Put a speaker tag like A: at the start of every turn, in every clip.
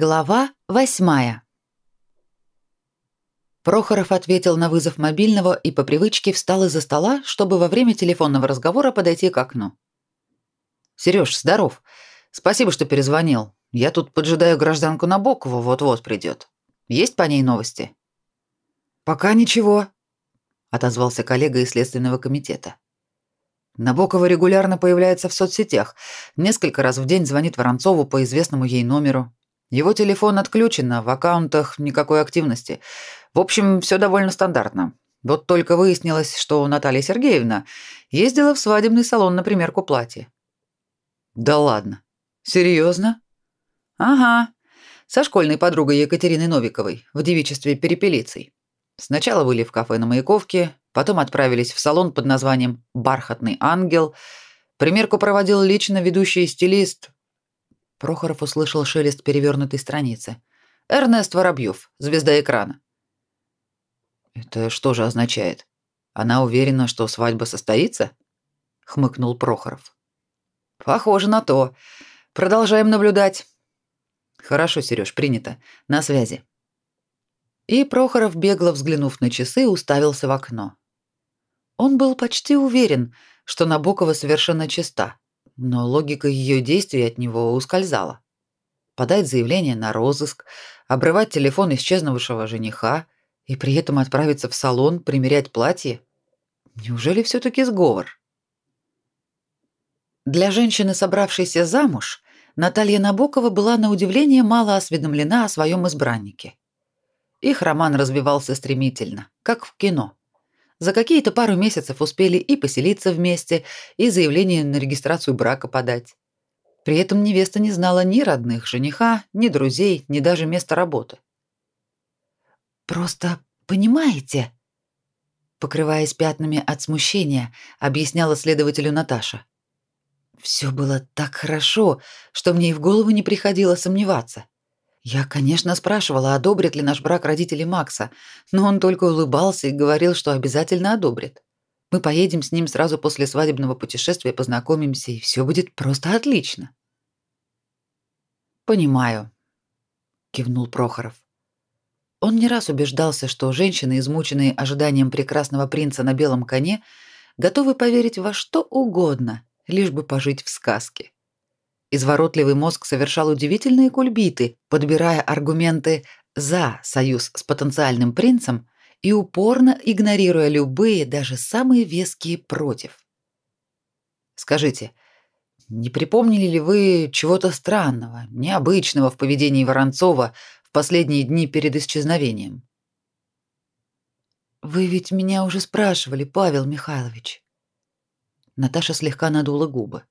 A: Глава восьмая. Прохоров ответил на вызов мобильного и по привычке встал из-за стола, чтобы во время телефонного разговора подойти к окну. «Серёж, здоров. Спасибо, что перезвонил. Я тут поджидаю гражданку Набокову, вот-вот придет. Есть по ней новости?»
B: «Пока ничего», — отозвался коллега из Следственного комитета. Набокова регулярно появляется в соцсетях. Несколько раз в день звонит Воронцову по известному ей номеру. Его телефон отключен, а в аккаунтах никакой активности. В общем, все довольно стандартно. Вот только выяснилось, что Наталья Сергеевна ездила в свадебный салон на примерку платья. Да ладно. Серьезно? Ага. Со школьной подругой Екатериной Новиковой в девичестве перепелицей. Сначала были в кафе на Маяковке, потом отправились в салон под названием «Бархатный ангел». Примерку проводил лично ведущий стилист Прохоров услышал шелест перевернутой страницы. Эрнест Воробьев, звезда экрана. Это что же означает? Она уверена, что свадьба состоится? хмыкнул Прохоров. Похоже на то. Продолжаем наблюдать. Хорошо, Серёж, принято. На связи. И Прохоров, бегло взглянув на часы, уставился в окно. Он был почти уверен, что Набокова совершенно чиста но логика ее действий от него ускользала. Подать заявление на розыск, обрывать телефон исчезнувшего жениха и при этом отправиться в салон примерять платье? Неужели все таки сговор? Для женщины, собравшейся замуж, Наталья Набокова была на удивление мало осведомлена о своем избраннике. Их роман развивался стремительно, как в кино. За какие-то пару месяцев успели и поселиться вместе, и заявление на регистрацию брака подать. При этом невеста не знала ни родных жениха, ни друзей, ни даже места работы.
A: «Просто понимаете?» Покрываясь пятнами от смущения, объясняла следователю Наташа. «Все было так хорошо, что мне и в голову не приходило сомневаться. Я, конечно, спрашивала, одобрят ли наш брак родители Макса, но он только улыбался и говорил, что обязательно одобрит. Мы поедем с ним сразу после свадебного путешествия, познакомимся, и все будет просто отлично.
B: Понимаю, кивнул Прохоров. Он не раз убеждался, что женщины, измученные ожиданием прекрасного принца на белом коне, готовы поверить во что угодно, лишь бы пожить в сказке. Изворотливый мозг совершал удивительные кульбиты, подбирая аргументы за союз с потенциальным принцем и упорно игнорируя любые, даже самые веские против. Скажите, не припомнили ли вы чего-то странного, необычного в поведении Воронцова в последние дни перед исчезновением?
A: Вы ведь меня уже спрашивали, Павел Михайлович.
B: Наташа слегка надула губы.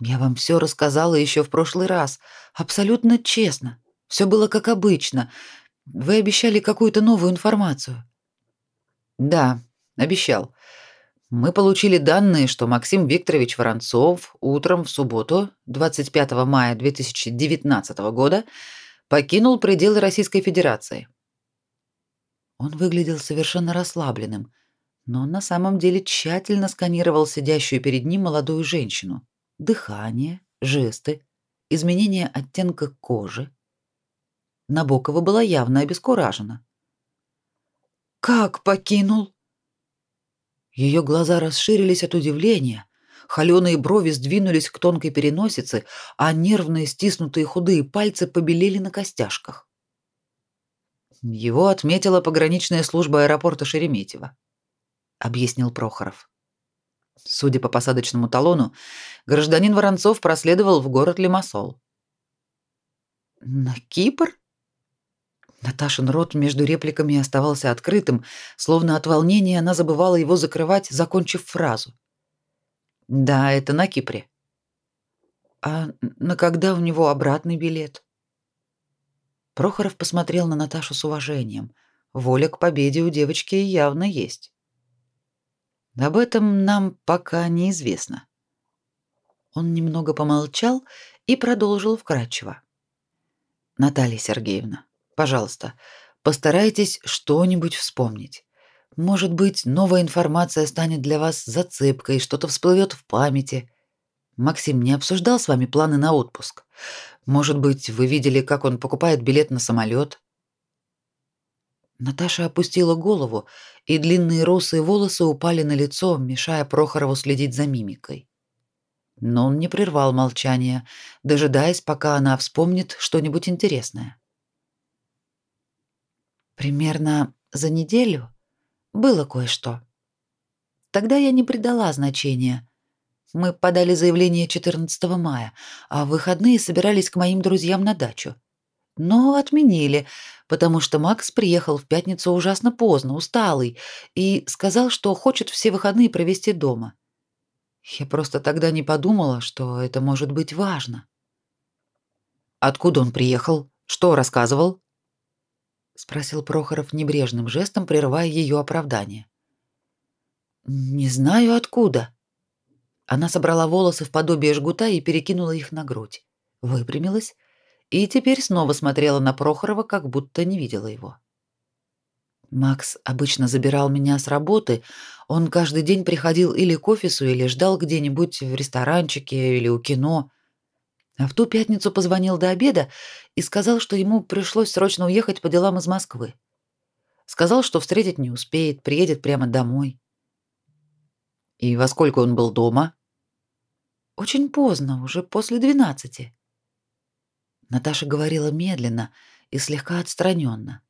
B: Я вам все рассказала еще в прошлый раз, абсолютно честно. Все было как обычно. Вы обещали какую-то новую информацию. Да, обещал. Мы получили данные, что Максим Викторович Воронцов утром в субботу, 25 мая 2019 года, покинул пределы Российской Федерации. Он выглядел совершенно расслабленным, но на самом деле тщательно сканировал сидящую перед ним молодую женщину дыхание, жесты, изменение оттенка кожи. Набокова была явно обескуражена.
A: «Как покинул?»
B: Ее глаза расширились от удивления, холеные брови сдвинулись к тонкой переносице, а нервные стиснутые худые пальцы побелели на костяшках. Его отметила пограничная служба аэропорта Шереметьево, объяснил Прохоров. Судя по посадочному талону, гражданин Воронцов проследовал в город Лимассол.
A: На Кипр?
B: Наташин рот между репликами оставался открытым, словно от волнения она забывала его закрывать, закончив фразу. Да, это на Кипре. А на когда у него обратный билет? Прохоров посмотрел на Наташу с уважением. Воля к победе у девочки явно есть. Об этом нам пока неизвестно. Он немного помолчал и продолжил вкратчиво. Наталья Сергеевна, пожалуйста, постарайтесь что-нибудь вспомнить. Может быть, новая информация станет для вас зацепкой, что-то всплывет в памяти. Максим не обсуждал с вами планы на отпуск. Может быть, вы видели, как он покупает билет на самолет? Наташа опустила голову, и длинные русые волосы упали на лицо, мешая Прохорову следить за мимикой. Но он не прервал молчание, дожидаясь, пока она вспомнит что-нибудь интересное. Примерно за неделю было кое-что. Тогда я не придала значения. Мы подали заявление 14 мая, а в выходные собирались к моим друзьям на дачу. Но отменили, потому что Макс приехал в пятницу ужасно поздно, усталый, и сказал, что хочет все выходные провести дома. Я просто тогда не подумала, что это может быть важно. Откуда он приехал? Что рассказывал? спросил Прохоров небрежным жестом, прерывая ее оправдание. Не знаю откуда. Она собрала волосы в подобие жгута и перекинула их на грудь. Выпрямилась и теперь снова смотрела на Прохорова, как будто не видела его. Макс обычно забирал меня с работы. Он каждый день приходил или к офису, или ждал где-нибудь в ресторанчике или у кино. А в ту пятницу позвонил до обеда и сказал, что ему пришлось срочно уехать по делам из Москвы. Сказал, что встретить не успеет, приедет прямо домой. И во сколько он был дома? Очень поздно, уже после двенадцати. Наташа говорила медленно и слегка отстраненно.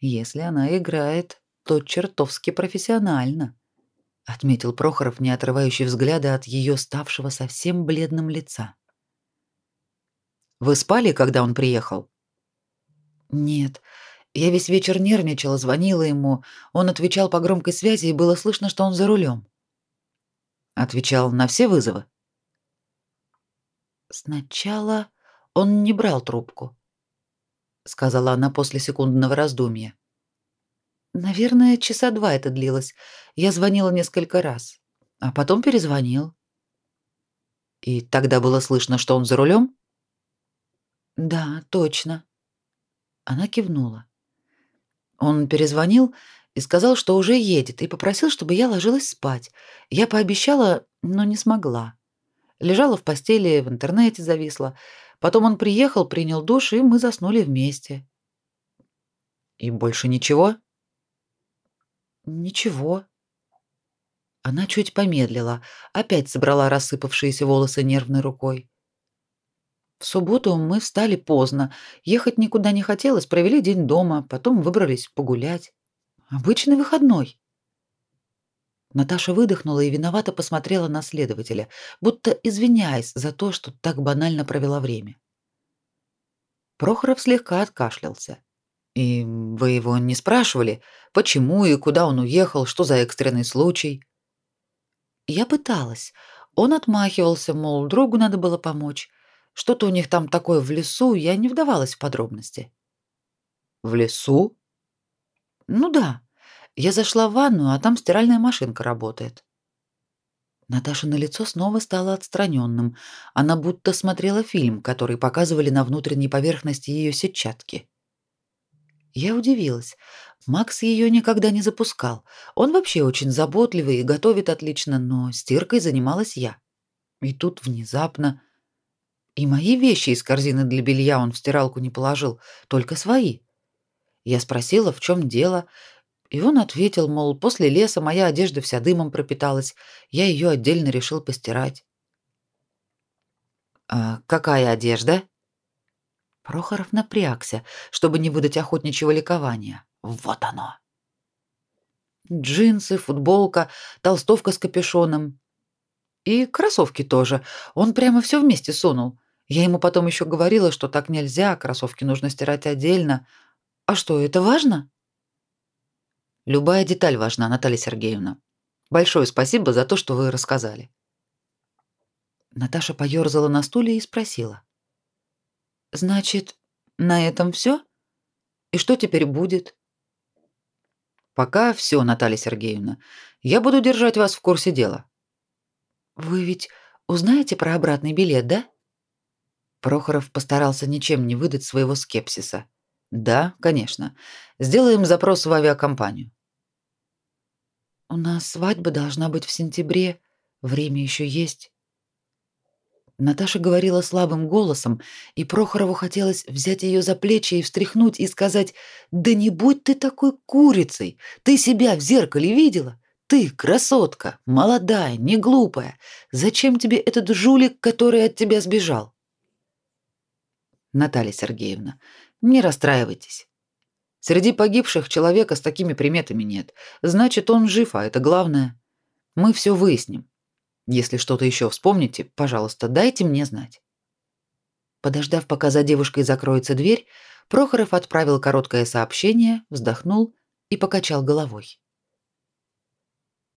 B: Если она играет, то чертовски профессионально, отметил Прохоров, не отрывающий взгляда от ее ставшего совсем бледным лица. Вы спали, когда он приехал? Нет. Я весь вечер нервничала, звонила ему. Он отвечал по громкой связи, и было слышно, что он за рулем. Отвечал на все вызовы. Сначала он не брал трубку, сказала она после секундного раздумья. Наверное, часа два это длилось. Я звонила несколько раз, а потом перезвонил. И тогда было слышно, что он за рулем? Да, точно. Она кивнула. Он перезвонил и сказал, что уже едет, и попросил, чтобы я ложилась спать. Я пообещала, но не смогла. Лежала в постели, в интернете зависла. Потом он приехал, принял душ, и мы заснули вместе. И больше ничего? Ничего. Она чуть помедлила, опять собрала рассыпавшиеся волосы нервной рукой. В субботу мы встали поздно, ехать никуда не хотелось, провели день дома, потом выбрались погулять. Обычный выходной. Наташа выдохнула и виновато посмотрела на следователя, будто извиняясь за то, что так банально провела время. Прохоров слегка откашлялся. И вы его не спрашивали, почему и куда он уехал, что за экстренный случай? Я пыталась. Он отмахивался, мол, другу надо было помочь. Что-то у них там такое в лесу, я не вдавалась в подробности. В лесу? Ну да. Я зашла в ванну, а там стиральная машинка работает. Наташа на лицо снова стало отстраненным. Она будто смотрела фильм, который показывали на внутренней поверхности ее сетчатки. Я удивилась. Макс ее никогда не запускал. Он вообще очень заботливый и готовит отлично, но стиркой занималась я. И тут внезапно и мои вещи из корзины для белья он в стиралку не положил, только свои. Я спросила, в чем дело, и он ответил, мол, после леса моя одежда вся дымом пропиталась, я ее отдельно решил постирать. «А какая одежда?» Прохоров напрягся, чтобы не выдать охотничьего ликования. Вот оно. Джинсы, футболка, толстовка с капюшоном. И кроссовки тоже. Он прямо все вместе сунул. Я ему потом еще говорила, что так нельзя, кроссовки нужно стирать отдельно. А что, это важно? Любая деталь важна, Наталья Сергеевна. Большое спасибо за то, что вы рассказали. Наташа поёрзала на стуле и спросила: "Значит, на этом все? И что теперь будет?" Пока все, Наталья Сергеевна. Я буду держать вас в курсе дела. Вы ведь узнаете про обратный билет, да? Прохоров постарался ничем не выдать своего скепсиса. Да, конечно. Сделаем запрос в авиакомпанию. У нас свадьба должна быть в сентябре. Время еще есть.
A: Наташа говорила слабым голосом, и Прохорову хотелось взять ее за плечи и встряхнуть и сказать: "Да не будь ты такой курицей. Ты себя в зеркале видела? Ты красотка, молодая, не глупая. Зачем тебе этот жулик, который от тебя сбежал?" Наталья Сергеевна, не расстраивайтесь. Среди погибших человека с такими приметами нет. Значит, он жив, а это главное. Мы все выясним. Если что-то еще вспомните, пожалуйста, дайте мне знать. Подождав, пока за девушкой закроется дверь, Прохоров отправил короткое сообщение, вздохнул и покачал головой.